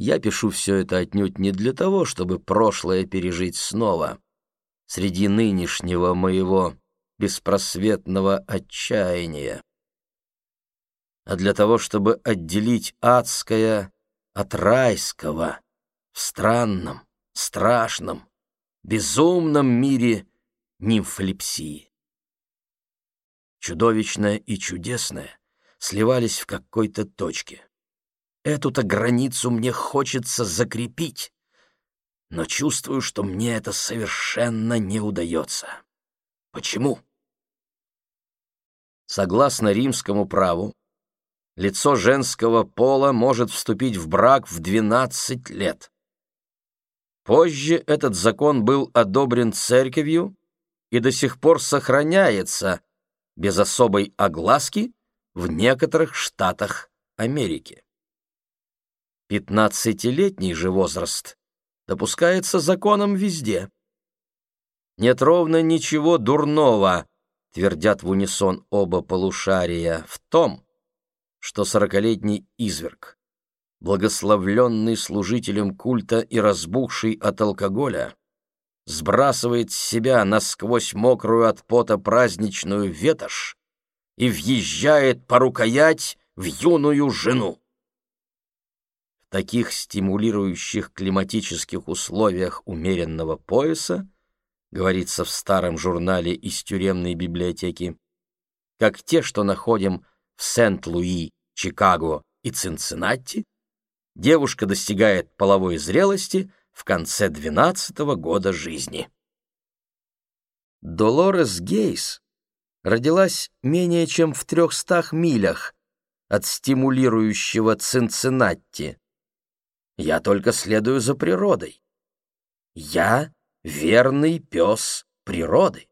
Я пишу все это отнюдь не для того, чтобы прошлое пережить снова. Среди нынешнего моего беспросветного отчаяния. А для того, чтобы отделить адское от райского в странном, страшном, безумном мире нимфолепсии. Чудовищное и чудесное сливались в какой-то точке. Эту-то границу мне хочется закрепить, но чувствую, что мне это совершенно не удается. Почему? Согласно римскому праву, лицо женского пола может вступить в брак в 12 лет. Позже этот закон был одобрен церковью и до сих пор сохраняется без особой огласки в некоторых штатах Америки. Пятнадцатилетний же возраст допускается законом везде. Нет ровно ничего дурного, твердят в унисон оба полушария, в том, что сорокалетний изверг, благословленный служителем культа и разбухший от алкоголя, сбрасывает с себя насквозь мокрую от пота праздничную ветошь и въезжает по рукоять в юную жену таких стимулирующих климатических условиях умеренного пояса, говорится в старом журнале из тюремной библиотеки, как те, что находим в Сент-Луи, Чикаго и Цинциннати, девушка достигает половой зрелости в конце 12 -го года жизни. Долорес Гейс родилась менее чем в трехстах милях от стимулирующего Цинциннати, я только следую за природой. Я верный пес природы.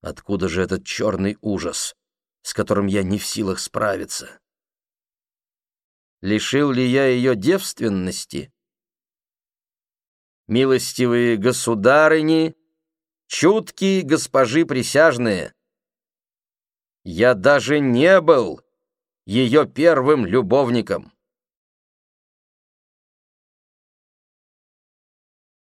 Откуда же этот черный ужас, с которым я не в силах справиться? Лишил ли я ее девственности? Милостивые государыни, чуткие госпожи присяжные, я даже не был ее первым любовником.